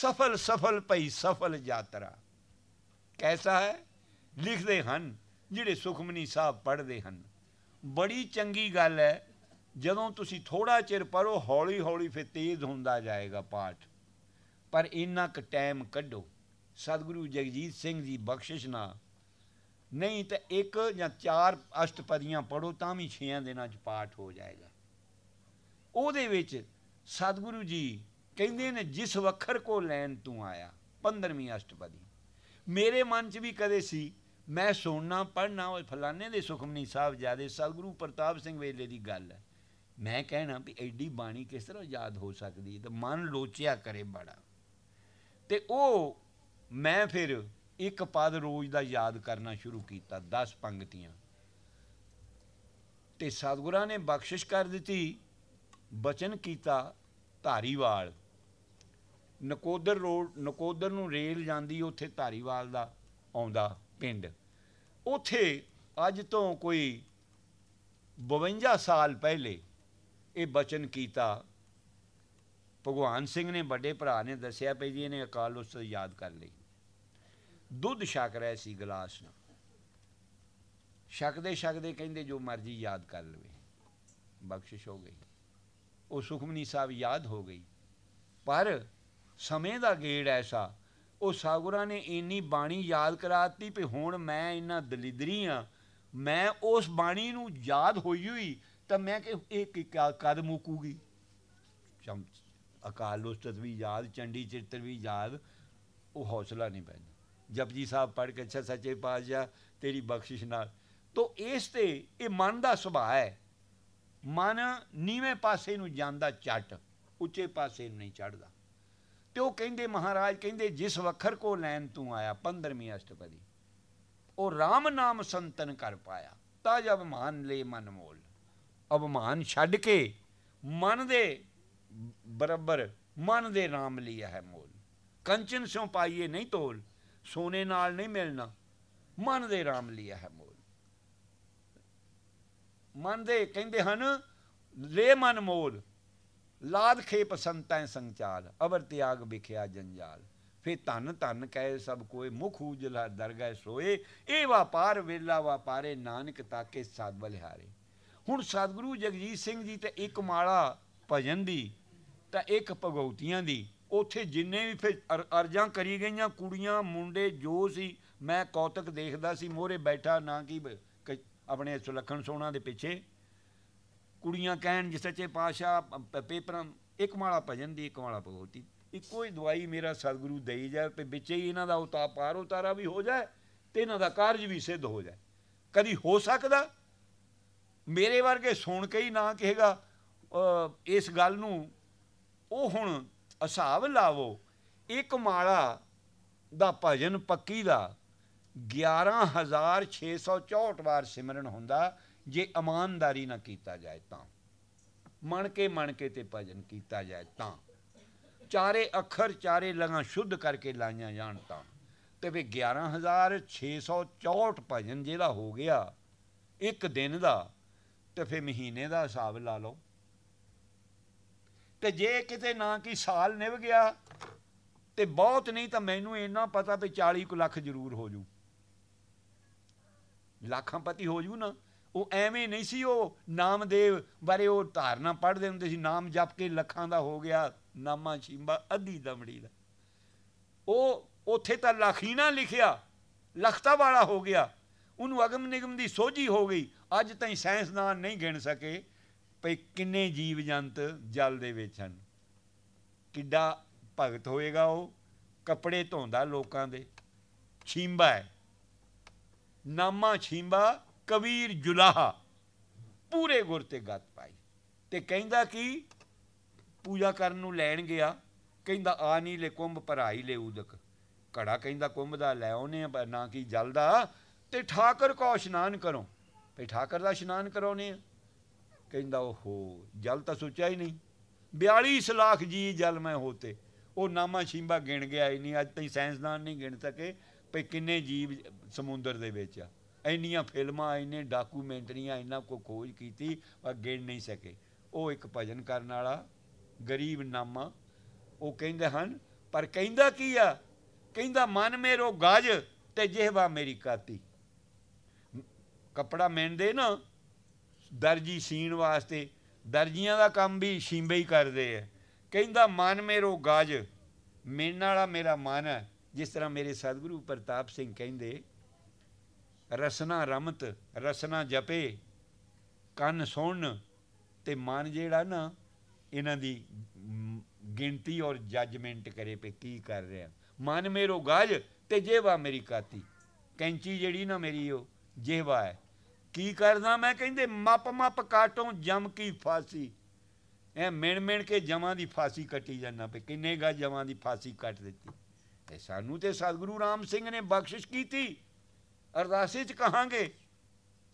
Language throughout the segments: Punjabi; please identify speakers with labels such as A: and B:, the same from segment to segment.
A: ਸਫਲ ਸਫਲ ਭਈ ਸਫਲ ਯਾਤਰਾ। ਕੈਸਾ ਹੈ? ਲਿਖਦੇ ਹਨ, ਜਿਹੜੇ ਸੁਖਮਨੀ ਸਾਹਿਬ ਪੜ੍ਹਦੇ ਹਨ, ਬੜੀ ਚੰਗੀ ਗੱਲ ਹੈ, ਜਦੋਂ ਤੁਸੀਂ ਥੋੜਾ ਚਿਰ ਪੜੋ ਹੌਲੀ ਹੌਲੀ ਫਿਰ ਤੇਜ਼ ਹੁੰਦਾ ਜਾਏਗਾ ਪਾਠ। ਪਰ ਇੰਨਾ ਕੁ ਟਾਈਮ ਕੱਢੋ, ਸਤਿਗੁਰੂ ਜਗਜੀਤ ਸਿੰਘ ਜੀ ਬਖਸ਼ਿਸ਼ ਨਾ ਨਹੀਂ ਤਾਂ ਇੱਕ ਜਾਂ ਚਾਰ ਅਸ਼ਟਪਦੀਆਂ ਪੜੋ ਤਾਂ ਵੀ 6 ਦਿਨਾਂ 'ਚ ਪਾਠ ਹੋ ਜਾਏਗਾ। ਉਹਦੇ ਵਿੱਚ ਸਤਿਗੁਰੂ ਜੀ ਕਹਿੰਦੇ ਨੇ, ਜਿਸ ਵਖਰ ਕੋ ਲੈਣ ਤੂੰ ਆਇਆ। 15ਵੀਂ ਅਸ਼ਟਪਦੀ। ਮੇਰੇ ਮਨ 'ਚ ਵੀ ਕਦੇ ਸੀ, ਮੈਂ ਸੁਣਨਾ ਪੜਨਾ ਉਹ ਫਲਾਣੇ ਦੇ ਸੁਖਮਨੀ ਸਾਹਿਬ ਜਿਆਦੇ ਸਤਿਗੁਰੂ ਪ੍ਰਤਾਪ ਸਿੰਘ ਵੇਲੇ ਦੀ ਗੱਲ ਹੈ। ਮੈਂ ਕਹਿਣਾ ਵੀ ਐਡੀ ਬਾਣੀ ਕਿਸ ਤਰ੍ਹਾਂ ਯਾਦ ਹੋ ਸਕਦੀ ਹੈ? ਤੇ ਮਨ ਲੋਚਿਆ ਕਰੇ ਬੜਾ। ਤੇ ਉਹ ਮੈਂ ਫਿਰ ਇੱਕ ਪਦ ਰੋਜ਼ ਦਾ ਯਾਦ ਕਰਨਾ ਸ਼ੁਰੂ ਕੀਤਾ 10 ਪੰਕਤੀਆਂ ਤੇ ਸਤਿਗੁਰਾਂ ਨੇ ਬਖਸ਼ਿਸ਼ ਕਰ ਦਿੱਤੀ, ਬਚਨ ਕੀਤਾ ਧਾਰੀਵਾਲ। ਨਕੋਦਰ ਰੋਡ, ਨਕੋਦਰ ਨੂੰ ਰੇਲ ਜਾਂਦੀ ਉੱਥੇ ਧਾਰੀਵਾਲ ਦਾ ਆਉਂਦਾ ਪਿੰਡ। ਉੱਥੇ ਅੱਜ ਤੋਂ ਕੋਈ 52 ਸਾਲ ਪਹਿਲੇ ਇਹ ਬਚਨ ਕੀਤਾ। ਭਗਵਾਨ ਸਿੰਘ ਨੇ, ਵੱਡੇ ਭਰਾ ਨੇ ਦੱਸਿਆ ਪਈ ਜੀ, ਇਹਨੇ ਅਕਾਲ ਉਸਤ ਯਾਦ ਕਰ ਲਈ। ਦੁੱਧ ਛਕ ਰਿਹਾ ਸੀ ਗਲਾਸ ਨਾਲ। ਛਕਦੇ ਛਕਦੇ ਕਹਿੰਦੇ, ਜੋ ਮਰਜ਼ੀ ਯਾਦ ਕਰ ਲਵੇ। ਬਖਸ਼ਿਸ਼ ਹੋ ਗਈ। ਉਹ ਸੁਖਮਨੀ ਸਾਹਿਬ ਯਾਦ ਹੋ ਗਈ। ਪਰ ਸਮੇਂ ਦਾ ਗੇੜ ਐਸਾ। ਉਹ ਸਾਗੁਰਾਂ ਨੇ ਇੰਨੀ ਬਾਣੀ ਯਾਦ ਕਰਾਤੀ ਵੀ ਹੁਣ ਮੈਂ ਇੰਨਾ ਦਲਿਦਰੀ ਆ। ਮੈਂ ਉਸ ਬਾਣੀ ਨੂੰ ਯਾਦ ਹੋਈ ਹੋਈ ਤਾਂ ਮੈਂ ਕਿ ਇਹ ਕਦ ਮੁਕੂਗੀ? ਚਮ, ਅਕਾਲ ਉਸਤਤ ਵੀ ਯਾਦ, ਚੰਡੀ ਚਿੱਤਰ ਵੀ ਯਾਦ, ਉਹ ਹੌਸਲਾ ਨਹੀਂ ਪੈਂਦਾ। ਜਪਜੀ ਸਾਹਿਬ ਪੜ੍ਹ ਕੇ ਅੱਛਾ ਸੱਚੇ ਪਾਤਸ਼ਾਹ, ਤੇਰੀ ਬਖਸ਼ਿਸ਼ ਨਾਲ। ਤੋ ਇਸ ਤੇ ਇਹ ਮਨ ਦਾ ਸੁਭਾਅ ਹੈ ਮਨ ਨੀਵੇਂ ਪਾਸੇ ਨੂੰ ਜਾਂਦਾ ਚੱਟ ਉੱਚੇ ਪਾਸੇ ਨੂੰ ਨਹੀਂ ਚੜਦਾ ਤੇ ਉਹ ਕਹਿੰਦੇ ਮਹਾਰਾਜ, ਕਹਿੰਦੇ ਜਿਸ ਵਖਰ ਕੋ ਲੈਣ ਤੂੰ ਆਇਆ 15ਵੀਂ ਅਸ਼ਟਪਦੀ, ਉਹ RAM ਨਾਮ ਸੰਤਨ ਕਰ ਪਾਇਆ ਤਾ ਜਬ ਮਾਨ ਲੈ ਮਨ ਮੋਲ। ਅਭਮਾਨ ਛੱਡ ਕੇ ਮਨ ਦੇ ਬਰਾਬਰ ਮਨ ਦੇ RAM ਲਿਆ ਹੈ ਮੋਲ। ਕੰਚਨ ਸੋ ਪਾਈਏ ਨਹੀਂ ਤੋਲ, ਸੋਨੇ ਨਾਲ ਨਹੀਂ ਮਿਲਣਾ, ਮਨ ਦੇ ਰਾਮ ਲਿਆ ਹੈ ਮੋਲ। ਮਨ ਦੇ ਕਹਿੰਦੇ ਹਨ, ਲੈ ਮਨ ਮੋਲ ਲਾਦ ਖੇਪ ਸੰਤੈ ਸੰਚਾਲ, ਅਵਰ ਤਿਆਗ ਵਿਖਿਆ ਜੰਜਾਲ। ਫੇ ਧਨ ਧਨ ਕਹੇ ਸਭ ਕੋਈ ਮੁਖ ਉਜਲਾ ਦਰਗਹਿ ਸੋਏ। ਇਹ ਵਪਾਰ ਵੇਲਾ ਵਪਾਰੇ ਨਾਨਕ ਤਾਕੇ ਸਾਧ ਬਲਿਹਾਰੇ ਹੁਣ ਸਤਿਗੁਰੂ ਜਗਜੀਤ ਸਿੰਘ ਜੀ ਤੇ ਇੱਕ ਮਾਲਾ ਭਜਨ ਦੀ, ਤਾਂ ਇੱਕ ਭਗਉਤੀਆਂ ਦੀ, ਉਥੇ ਜਿੰਨੇ ਵੀ ਫਿਰ ਅਰਜਾਂ ਕਰੀ ਗਈਆਂ, ਕੁੜੀਆਂ, ਮੁੰਡੇ, ਜੋ ਸੀ, ਮੈਂ ਕੌਤਕ ਦੇਖਦਾ ਸੀ, ਮੋਹਰੇ ਬੈਠਾ ਨਾ ਕਿ ਆਪਣੇ ਸੁਲੱਖਣ ਸੋਨਾ ਦੇ ਪਿੱਛੇ। ਕੁੜੀਆਂ ਕਹਿਣ ਜਿਸ ਸੱਚੇ ਪਾਤਸ਼ਾਹ ਪੇਪਰਾਂ, ਇੱਕ ਮਾਲਾ ਭਜਨ ਦੀ, ਇੱਕ ਮਾਲਾ ਭਗਵਤੀ ਇੱਕੋ ਹੀ ਦਵਾਈ ਮੇਰਾ ਸਤਿਗੁਰੂ ਦੇਈ ਜਾਏ ਤੇ ਵਿੱਚ ਹੀ ਇਹਨਾਂ ਦਾ ਉਤਾ ਪਾਰ ਉਤਾਰਾ ਵੀ ਹੋ ਜਾਏ ਤੇ ਇਹਨਾਂ ਦਾ ਕਾਰਜ ਵੀ ਸਿੱਧ ਹੋ ਜਾਏ। ਕਦੀ ਹੋ ਸਕਦਾ? ਮੇਰੇ ਵਰਗੇ ਸੁਣ ਕੇ ਹੀ ਨਾ ਕਹੇਗਾ ਇਸ ਗੱਲ ਨੂੰ, ਉਹ ਹੁਣ ਹਿਸਾਬ ਲਾਵੋ, ਇੱਕ ਮਾਲਾ ਦਾ ਭਜਨ ਪੱਕੀ ਦਾ 11664 ਵਾਰ ਸਿਮਰਨ ਹੁੰਦਾ ਜੇ ਇਮਾਨਦਾਰੀ ਨਾ ਕੀਤਾ ਜਾਏ ਤਾਂ ਮਨ ਕੇ ਮਨ ਕੇ ਤੇ ਭਜਨ ਕੀਤਾ ਜਾਏ ਤਾਂ, ਚਾਰੇ ਅੱਖਰ ਚਾਰੇ ਲਗਾ ਸ਼ੁੱਧ ਕਰਕੇ ਲਾਈਆਂ ਜਾਣ ਤਾਂ, ਤੇ ਵੀ 11664 ਭਜਨ ਜਿਹੜਾ ਹੋ ਗਿਆ, ਇੱਕ ਦਿਨ ਦਾ, ਤੇ ਫੇ ਮਹੀਨੇ ਦਾ ਹਿਸਾਬ ਲਾ ਲਓ। ਤੇ ਜੇ ਕਿਤੇ ਨਾ ਕੀ ਸਾਲ ਨਿਭ ਗਿਆ, ਤੇ ਬਹੁਤ ਨਹੀਂ ਤਾਂ ਮੈਨੂੰ ਇੰਨਾ ਪਤਾ ਵੀ 40 ਕੁ ਲੱਖ ਜ਼ਰੂਰ ਹੋ ਜੂ। ਲੱਖਾਂ ਪਤੀ ਹੋ ਜੂ ਨਾ। ਉਹ ਐਵੇਂ ਨਹੀਂ ਸੀ, ਉਹ ਨਾਮਦੇਵ ਬਾਰੇ ਉਹ ਧਾਰਨਾ ਪੜ੍ਹਦੇ ਹੁੰਦੇ ਸੀ, ਨਾਮ ਜਪ ਕੇ ਲੱਖਾਂ ਦਾ ਹੋ ਗਿਆ, ਨਾਮਾ ਛਿੰਬਾ ਅੱਧੀ ਦਮੜੀ ਦਾ। ਉਹ ਉੱਥੇ ਤਾਂ ਲੱਖ ਲਿਖਿਆ, ਲਖਤਾ ਵਾਲਾ ਹੋ ਗਿਆ, ਉਹਨੂੰ ਅਗਮ ਨਿਗਮ ਦੀ ਸੋਝੀ ਹੋ ਗਈ, ਅੱਜ ਤਾਈਂ ਸਾਇੰਸਦਾਨ ਨਹੀਂ ਗਿਣ ਸਕੇ, ਭਈ ਕਿੰਨੇ ਜੀਵ ਜੰਤ ਜਲ ਦੇ ਵਿੱਚ ਹਨ। ਕਿੱਡਾ ਭਗਤ ਹੋਏਗਾ ਉਹ, ਕੱਪੜੇ ਧੋਂਦਾ ਲੋਕਾਂ ਦੇ ਛਿੰਬਾ ਹੈ। ਨਾਮਾ ਛਿੰਬਾ ਕਬੀਰ ਜੁਲਾਹਾ ਪੂਰੇ ਗੁਰ ਤੇ ਗੱਤ ਪਾਈ। ਤੇ ਕਹਿੰਦਾ ਕਿ, ਪੂਜਾ ਕਰਨ ਨੂੰ ਲੈਣ ਗਿਆ, ਕਹਿੰਦਾ ਆ ਨਹੀਂ ਲੈ ਕੁੰਭ ਭਰਾਈ ਲੈ ਉਦਕ। ਘੜਾ ਕਹਿੰਦਾ ਕੁੰਭ ਦਾ ਲੈ ਆਉਨੇ ਆ, ਨਾ ਕੀ ਜਲਦਾ ਤੇ ਠਾਕਰ ਕੋ ਇਸ਼ਨਾਨ ਕਰੋ। ਭਈ ਠਾਕਰ ਦਾ ਇਸ਼ਨਾਨ ਕਰਾਉਨੇ ਆ। ਕਹਿੰਦਾ ਓਹੋ, ਜਲ ਤਾਂ ਸੋਚਿਆ ਹੀ ਨਹੀਂ। 42 ਲੱਖ ਜੀ ਜਲ ਮੈਂ ਹੋਤੇ। ਉਹ ਨਾਮਾ ਛਿੰਬਾ ਗਿਣ ਗਿਆ ਹੀ ਨਹੀਂ, ਅੱਜ ਤਾਈਂ ਸਾਇੰਸਦਾਨ ਨਹੀਂ ਗਿਣ ਸਕੇ, ਭਈ ਕਿੰਨੇ ਜੀਵ ਸਮੁੰਦਰ ਦੇ ਵਿੱਚ ਆ। ਇੰਨੀਆਂ ਫਿਲਮਾਂ, ਇੰਨੇ ਡਾਕੂਮੈਂਟਰੀਆਂ ਇੰਨਾ ਕੋ ਖੋਜ ਕੀਤੀ ਪਰ ਗਿਣ ਨਹੀਂ ਸਕੇ। ਉਹ ਇੱਕ ਭਜਨ ਕਰਨ ਵਾਲਾ, ਗਰੀਬ ਨਾਮਾ। ਉਹ ਕਹਿੰਦੇ ਹਨ, ਪਰ ਕਹਿੰਦਾ ਕੀ ਆ? ਕਹਿੰਦਾ, ਮਨ ਮੇਰੋ ਗਾਜ ਤੇ ਜਿਹਵਾ ਮੇਰੀ ਕਾਤੀ। ਕੱਪੜਾ ਮਿੰਦੇ ਨਾ, ਦਰਜੀ ਸੀਣ ਵਾਸਤੇ, ਦਰਜੀਆਂ ਦਾ ਕੰਮ ਵੀ ਸ਼ੀਂਬੇ ਹੀ ਕਰਦੇ ਆ। ਕਹਿੰਦਾ, ਮਨ ਮੇਰੋ ਗਾਜ ਮਿਲਣ ਵਾਲਾ ਮੇਰਾ ਮਨ ਹੈ। ਜਿਸ ਤਰ੍ਹਾਂ ਮੇਰੇ ਸਤਿਗੁਰੂ ਪ੍ਰਤਾਪ ਸਿੰਘ ਕਹਿੰਦੇ ਰਸਨਾ ਰਮਤ, ਰਸਨਾ ਜਪੇ, ਕੰਨ ਸੁਣਨ ਤੇ ਮਨ ਜਿਹੜਾ ਨਾ, ਇਹਨਾਂ ਦੀ ਗਿਣਤੀ ਔਰ ਜੱਜਮੈਂਟ ਕਰੇ ਪੇ ਕੀ ਕਰ ਰਿਹਾ। ਮਨ ਮੇਰੋ ਗਾਜ ਤੇ ਜੇਵਾ ਮੇਰੀ ਕਾਤੀ। ਕੈਂਚੀ ਜਿਹੜੀ ਨਾ ਮੇਰੀ ਉਹ, ਜੇਵਾ ਹੈ। ਕੀ ਕਰਦਾ ਮੈਂ ਕਹਿੰਦੇ, ਮੱਪ ਮੱਪ ਕਾਟੋਂ ਜਮ ਕੀ ਫਾਸੀ। ਐ ਮਿਣ ਮਿਣ ਕੇ ਜਮਾਂ ਦੀ ਫਾਸੀ ਕੱਟੀ ਜਾਂਦਾ ਪਈ ਕਿੰਨੇ ਗਾ ਜਮਾਂ ਦੀ ਫਾਸੀ ਕੱਟ ਦਿੱਤੀ। ਤੇ ਸਾਨੂੰ ਤੇ ਸਤਿਗੁਰੂ ਰਾਮ ਸਿੰਘ ਨੇ ਬਖਸ਼ਿਸ਼ ਕੀਤੀ। ਅਰਦਾਸੇ 'ਚ ਕਹਾਂਗੇ,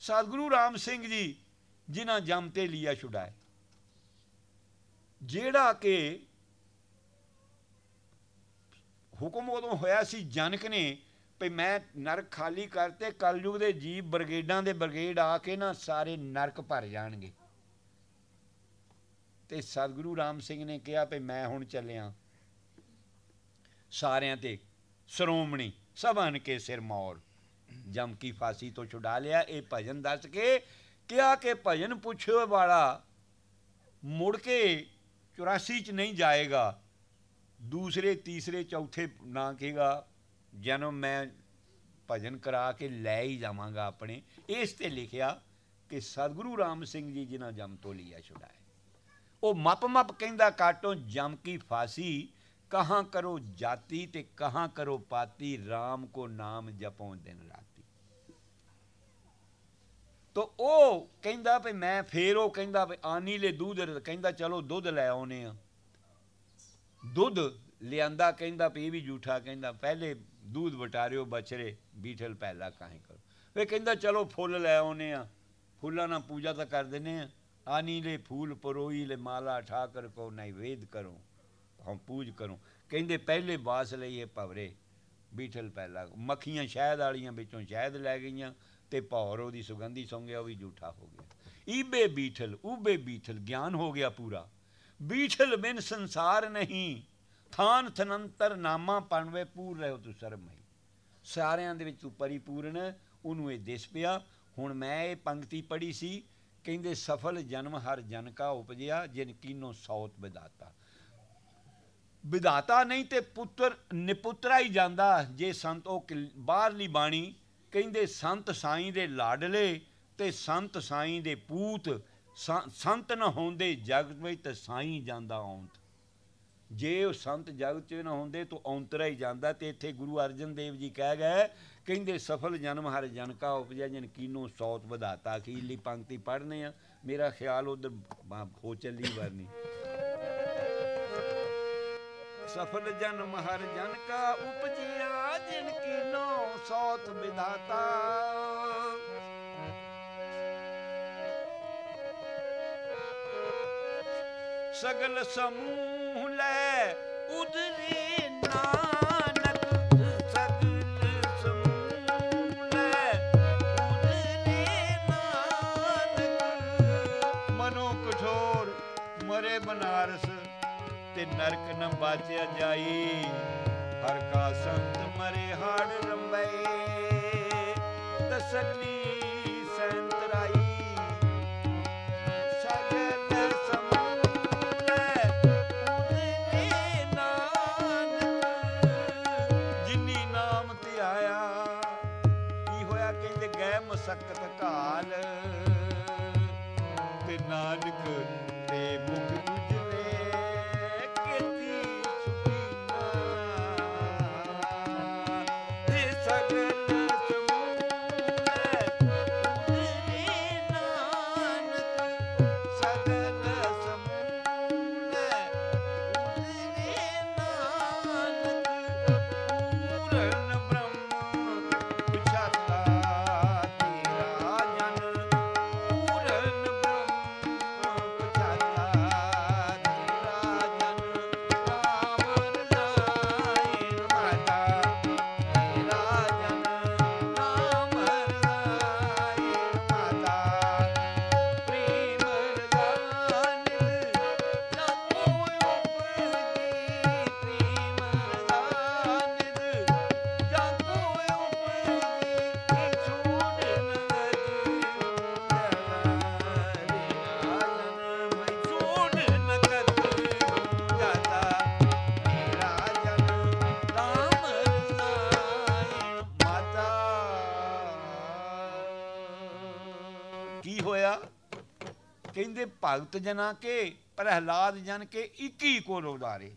A: ਸਤਿਗੁਰੂ ਰਾਮ ਸਿੰਘ ਜੀ, ਜਿਨ੍ਹਾਂ ਜਮ ਤੇ ਲੀਆ ਛੁਡਾਏ ਜਿਹੜਾ ਕਿ ਹੁਕਮ ਉਦੋਂ ਹੋਇਆ ਸੀ ਜਨਕ ਨੇ ਵੀ ਮੈਂ ਨਰਕ ਖਾਲੀ ਕਰਤੇ ਕਲਯੁਗ ਦੇ ਜੀਵ ਬਰਗੇਡਾਂ ਦੇ ਬਰਗੇਡ ਆ ਕੇ ਨਾ ਸਾਰੇ ਨਰਕ ਭਰ ਜਾਣਗੇ। ਤੇ ਸਤਿਗੁਰੂ ਰਾਮ ਸਿੰਘ ਨੇ ਕਿਹਾ ਵੀ ਮੈਂ ਹੁਣ ਚੱਲਿਆ। ਸਾਰਿਆਂ ਤੇ ਸ਼੍ਰੋਮਣੀ ਸਭਨ ਕੇ ਸਿਰ ਮੌਰ ਜਮ ਕੀ ਫਾਸੀ ਤੋਂ ਛੁਡਾ ਲਿਆ। ਇਹ ਭਜਨ ਦੱਸ ਕੇ ਕਿਹਾ ਕਿ ਭਜਨ ਪੁੱਛੋ ਵਾਲਾ, ਮੁੜ ਕੇ 84 ਚ ਨਹੀਂ ਜਾਏਗਾ। ਦੂਸਰੇ, ਤੀਸਰੇ, ਚੌਥੇ ਨਾ ਕਹੇਗਾ ਜਨਮ ਮੈਂ ਭਜਨ ਕਰਾ ਕੇ ਲੈ ਹੀ ਜਾਵਾਂਗਾ ਆਪਣੇ। ਇਸ ਤੇ ਲਿਖਿਆ ਕਿ ਸਤਿਗੁਰੂ ਰਾਮ ਸਿੰਘ ਜੀ ਜਿਨ੍ਹਾਂ ਜਮ ਤੋਂ ਲਿਆ ਛੁਡਾਏ ਉਹ ਮੱਪ ਮੱਪ ਕਹਿੰਦਾ, ਕਾਟੋ ਜਮ ਕੀ ਫਾਸੀ, ਕਹਾਂ ਕਰੋ ਜਾਤੀ ਤੇ ਕਹਾਂ ਕਰੋ ਪਾਤੀ RAM ਕੋ ਨਾਮ ਜਪੋਂ ਦਿਨ ਰਾਤੀ। ਤੋ ਉਹ ਕਹਿੰਦਾ ਵੀ ਮੈਂ ਫੇਰ ਉਹ ਕਹਿੰਦਾ ਵੀ ਆਨੀ ਲੈ ਦੁੱਧ, ਕਹਿੰਦਾ ਚਲੋ ਦੁੱਧ ਲੈ ਆਉਨੇ ਆ। ਦੁੱਧ ਲਿਆਂਦਾ, ਕਹਿੰਦਾ ਵੀ ਇਹ ਵੀ ਝੂਠਾ ਕਹਿੰਦਾ ਪਹਿਲੇ ਦੁੱਧ ਵਟਾਰਿਓ ਬਚਰੇ ਬੀਠਲ ਪਹਿਲਾ ਕਾਹੇ ਕਰੋ ਵੇ ਕਹਿੰਦਾ ਚਲੋ ਫੁੱਲ ਲੈ ਆਉਨੇ ਆ। ਫੁੱਲਾਂ ਨਾਲ ਪੂਜਾ ਤਾਂ ਕਰ ਦਿੰਨੇ ਆ। ਆਨੀ ਲੈ ਫੂਲ ਪਰੋਈ, ਲੈ ਮਾਲਾ ਠਾਕਰ ਕੋ ਨੈਵੇਦ ਕਰੋ, ਹਮ ਪੂਜ ਕਰੋ। ਕਹਿੰਦੇ ਪਹਿਲੇ ਬਾਸ ਲਈਏ ਭਵਰੇ, ਬੀਠਲ ਪਹਿਲਾ। ਮੱਖੀਆਂ ਸ਼ਹਿਦ ਵਾਲੀਆਂ ਵਿੱਚੋਂ ਸ਼ਹਿਦ ਲੈ ਗਈਆਂ। ਤੇ ਭੌਰ ਉਹਦੀ ਸੁਗੰਧੀ ਸੌਂ ਗਿਆ, ਉਹ ਵੀ ਝੂਠਾ ਹੋ ਗਿਆ। ਈਬੇ ਬੀਠਲ, ਊਬੇ ਬੀਠਲ, ਗਿਆਨ ਹੋ ਗਿਆ ਪੂਰਾ। ਬੀਠਲ ਬਿਨ ਸੰਸਾਰ ਨਹੀਂ, ਥਾਨ ਥਨੰਤਰ ਨਾਮਾ ਪਣਵੇ, ਪੂਰ ਰਹਿਓ ਤੂੰ ਸਰਮਈ। ਸਾਰਿਆਂ ਦੇ ਵਿੱਚ ਤੂੰ ਪਰਿਪੂਰਨ, ਉਹਨੂੰ ਇਹ ਦਿਸ ਪਿਆ। ਹੁਣ ਮੈਂ ਇਹ ਪੰਕਤੀ ਪੜ੍ਹੀ ਸੀ, ਕਹਿੰਦੇ ਸਫਲ ਜਨਮ ਹਰ ਜਨ ਕਾ ਉਪਜਿਆ, ਜਿਨ ਕੀਨੋ ਸੌਤ ਵਿਦਾਤਾ ਵਿਦਾਤਾ ਨਹੀਂ ਤੇ ਪੁੱਤਰ, ਨਿਪੁੱਤਰਾ ਹੀ ਜਾਂਦਾ, ਜੇ ਸੰਤ ਉਹ ਬਾਹਰਲੀ ਬਾਣੀ ਕਹਿੰਦੇ ਸੰਤ ਸਾਈਂ ਦੇ ਲਾਡਲੇ ਤੇ ਸੰਤ ਸਾਈਂ ਦੇ ਪੂਤ ਸੰਤ ਨਾ ਹੁੰਦੇ ਜਗਤ ਵਿੱਚ ਤੇ ਸਾਈਂ ਜਾਂਦਾ ਔਂਤ। ਜੇ ਉਹ ਸੰਤ ਜਗਤ 'ਚ ਨਾ ਹੁੰਦੇ ਤਾਂ ਔਂਤਰਾ ਹੀ ਜਾਂਦਾ ਤੇ ਇੱਥੇ ਗੁਰੂ ਅਰਜਨ ਦੇਵ ਜੀ ਕਹਿ ਗਏ, ਕਹਿੰਦੇ ਸਫਲ ਜਨਮ ਹਰ ਜਨ ਕਾ ਉਪਜਿਆ ਜਨ ਕੀਨੋ ਸੌਤ ਵਧਾਤਾ, ਅਖੀਰਲੀ ਪੰਕਤੀ ਪੜ੍ਹਨੇ ਆ। ਮੇਰਾ ਖਿਆਲ ਉਧਰ ਹੋ ਚੱਲੀ ਵਰਨੀ। ਸਫਲ ਜਨਮ ਹਰ ਜਨ ਕਾ ਉਪਜਿਆ, ਜਿਨ ਕੀਨੋ ਸੌਤ ਵਿਧਾਤਾ। ਸਗਲ ਸਮੂਹ ਲੈ ਉਦਰੇ ਨਾਨਕ ਨਰਕ ਨ ਹਰ ਕਾ ਸੰਤ ਮਰੇ ਹਾੜ ਰੰਬਈ ਤਸੱਲੀ ਭਗਤ ਜਨਾ ਕੇ, ਪ੍ਰਹਿਲਾਦ ਜਨ ਕੇ 21 ਕੋਲ ਉਦਾਰੇ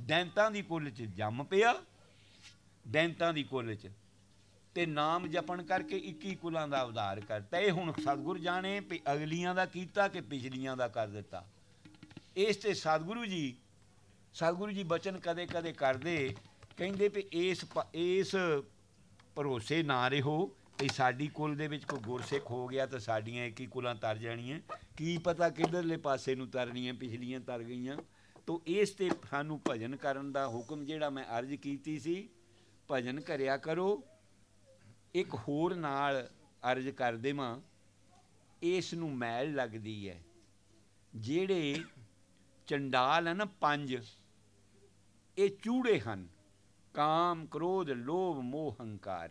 A: ਦੈਂਤਾਂ ਦੀ ਕੁੱਲ ਚ ਜੰਮ ਪਿਆ, ਦੈਂਤਾਂ ਦੀ ਕੁੱਲ ਚ ਤੇ ਨਾਮ ਜਪਣ ਕਰਕੇ 21 ਕੁਲਾਂ ਦਾ ਉਦਾਰ ਕਰਤਾ। ਇਹ ਹੁਣ ਸਤਿਗੁਰ ਜਾਣੇ ਵੀ ਅਗਲੀਆਂ ਦਾ ਕੀਤਾ ਕਿ ਪਿਛਲੀਆਂ ਦਾ ਕਰ ਦਿੱਤਾ। ਇਸ ਤੇ ਸਤਿਗੁਰੂ ਜੀ ਸਤਿਗੁਰੂ ਜੀ ਬਚਨ ਕਦੇ ਕਦੇ ਕਰਦੇ, ਕਹਿੰਦੇ ਵੀ ਇਸ ਇਸ ਭਰੋਸੇ ਨਾ ਰਹੋ ਕਿ ਸਾਡੀ ਕੁਲ ਦੇ ਵਿੱਚ ਕੋਈ ਗੁਰਸਿੱਖ ਹੋ ਗਿਆ ਤਾਂ ਸਾਡੀਆਂ ਇੱਕ ਹੀ ਕੁਲਾਂ ਤਰ ਜਾਣੀਆਂ। ਕੀ ਪਤਾ ਕਿੱਧਰਲੇ ਪਾਸੇ ਨੂੰ ਤਰਨੀਆਂ, ਪਿਛਲੀਆਂ ਤਰ ਗਈਆਂ। ਤੋ ਇਸ ਤੇ ਸਾਨੂੰ ਭਜਨ ਕਰਨ ਦਾ ਹੁਕਮ ਜਿਹੜਾ ਮੈਂ ਅਰਜ਼ ਕੀਤੀ ਸੀ, ਭਜਨ ਕਰਿਆ ਕਰੋ। ਇੱਕ ਹੋਰ ਨਾਲ ਅਰਜ਼ ਕਰ ਦੇਵਾਂ। ਇਸ ਨੂੰ ਮੈਲ ਲੱਗਦੀ ਹੈ। ਜਿਹੜੇ ਚੰਡਾਲ ਹਨ ਨਾ ਪੰਜ, ਇਹ ਚੂੜੇ ਹਨ। ਕਾਮ, ਕ੍ਰੋਧ, ਲੋਭ, ਮੋਹ, ਹੰਕਾਰ।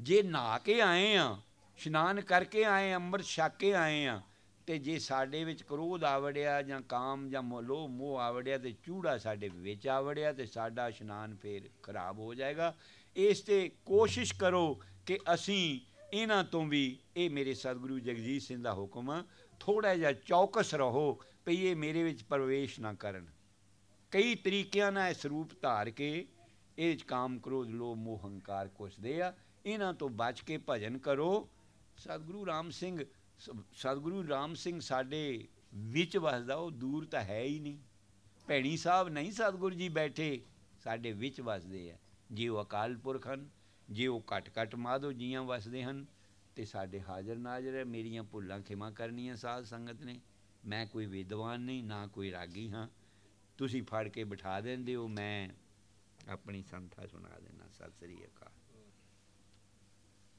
A: ਜੇ ਨਹਾ ਕੇ ਆਏ ਆ, ਇਸ਼ਨਾਨ ਕਰਕੇ ਆਏ ਅੰਮ੍ਰਿਤ ਛਕ ਕੇ ਆਏ ਆ, ਤੇ ਜੇ ਸਾਡੇ ਵਿੱਚ ਕ੍ਰੋਧ ਆਵੜਿਆ ਜਾਂ ਕਾਮ ਜਾਂ ਮੋ- ਲੋਭ ਮੋਹ ਆਵੜਿਆ ਤੇ ਚੂੜਾ ਸਾਡੇ ਵਿੱਚ ਆਵੜਿਆ ਤੇ ਸਾਡਾ ਇਸ਼ਨਾਨ ਫੇਰ ਖਰਾਬ ਹੋ ਜਾਏਗਾ। ਇਸ ਤੇ ਕੋਸ਼ਿਸ਼ ਕਰੋ ਕਿ ਅਸੀਂ ਇਹਨਾਂ ਤੋਂ ਵੀ ਇਹ ਮੇਰੇ ਸਤਿਗੁਰੂ ਜਗਜੀਤ ਸਿੰਘ ਦਾ ਹੁਕਮ ਆ ਥੋੜਾ ਜਿਹਾ ਚੌਕਸ ਰਹੋ ਵੀ ਇਹ ਮੇਰੇ ਵਿੱਚ ਪ੍ਰਵੇਸ਼ ਨਾ ਕਰਨ। ਕਈ ਤਰੀਕਿਆਂ ਨਾਲ ਇਸ ਰੂਪ ਧਾਰ ਕੇ ਇਹ ਵਿੱਚ ਕਾਮ, ਕ੍ਰੋਧ, ਲੋਭ, ਮੋਹ, ਹੰਕਾਰ ਕੁਸਦੇ ਆ। ਇਹਨਾਂ ਤੋਂ ਬਚ ਕੇ ਭਜਨ ਕਰੋ। ਸਤਿਗੁਰੂ ਰਾਮ ਸਿੰਘ, ਸ- ਸਤਿਗੁਰੂ ਰਾਮ ਸਿੰਘ ਸਾਡੇ ਵਿੱਚ ਵਸਦਾ, ਉਹ ਦੂਰ ਤਾਂ ਹੈ ਹੀ ਨਹੀਂ। ਭੈਣੀ ਸਾਹਿਬ ਨਹੀਂ ਸਤਿਗੁਰੂ ਜੀ ਬੈਠੇ, ਸਾਡੇ ਵਿੱਚ ਵਸਦੇ ਆ। ਜੇ ਉਹ ਅਕਾਲ ਪੁਰਖ ਹਨ, ਜੇ ਉਹ ਘਟ ਘਟ ਮਾਧੋ ਜੀਆਂ ਵਸਦੇ ਹਨ, ਤੇ ਸਾਡੇ ਹਾਜ਼ਰ ਨਾਜ਼ਰ ਹੈ, ਮੇਰੀਆਂ ਭੁੱਲਾਂ ਖਿਮਾ ਕਰਨੀਆਂ ਸਾਧ ਸੰਗਤ ਨੇ। ਮੈਂ ਕੋਈ ਵਿਦਵਾਨ ਨਹੀਂ, ਨਾ ਕੋਈ ਰਾਗੀ ਹਾਂ। ਤੁਸੀਂ ਫੜ ਕੇ ਬਿਠਾ ਦਿੰਦੇ ਹੋ, ਮੈਂ ਆਪਣੀ ਸੰਥਾ ਸੁਣਾ ਦੇਣਾ ਸਤਿ ਸ੍ਰੀ ਅਕਾਲ।